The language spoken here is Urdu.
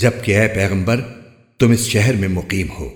جبکہ اے پیغمبر تم اس شہر میں مقیم ہو۔